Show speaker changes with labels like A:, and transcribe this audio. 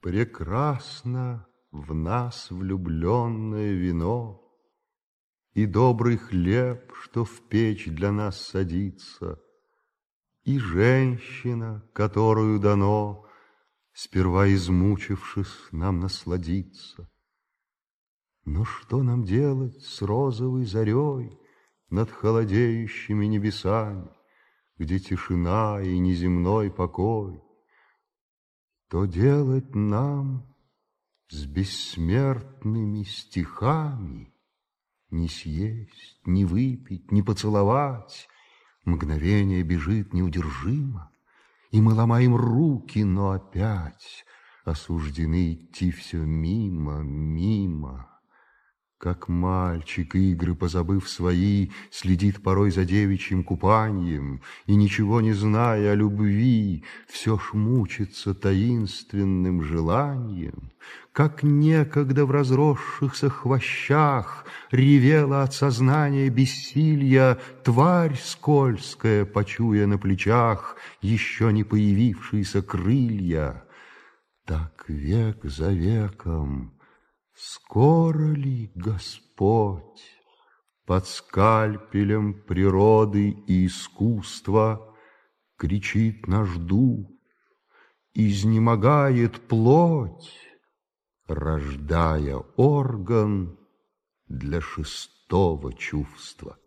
A: Прекрасно в нас влюбленное вино И добрый хлеб, что в печь для нас садится, И женщина, которую дано, Сперва измучившись, нам насладиться. Но что нам делать с розовой зарей Над холодеющими небесами, Где тишина и неземной покой? То делать нам с бессмертными стихами, Не съесть, не выпить, не поцеловать. Мгновение бежит неудержимо, И мы ломаем руки, но опять Осуждены идти все мимо, мимо. Как мальчик, игры позабыв свои, Следит порой за девичьим купанием, И, ничего не зная о любви, Все ж мучится таинственным желанием. Как некогда в разросшихся хвощах Ревела от сознания бессилья Тварь скользкая, почуя на плечах Еще не появившиеся крылья. Так век за веком Скоро ли Господь под скальпелем природы и искусства кричит наш дух, изнемогает плоть, рождая орган для шестого чувства?